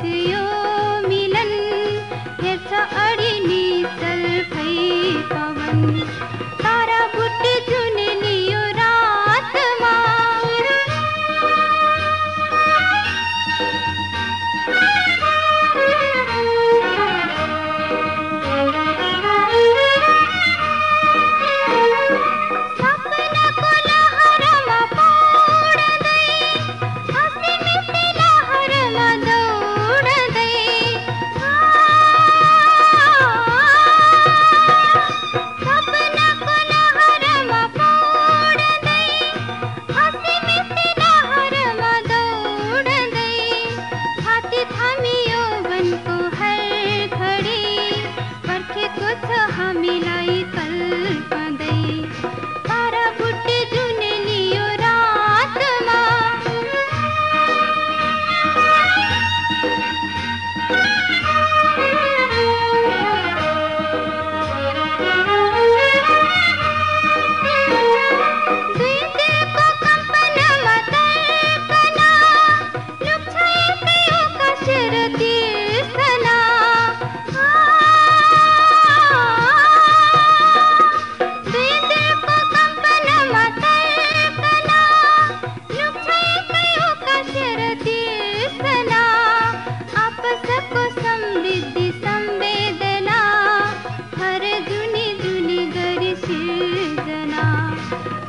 you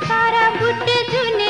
सारा बुट जुने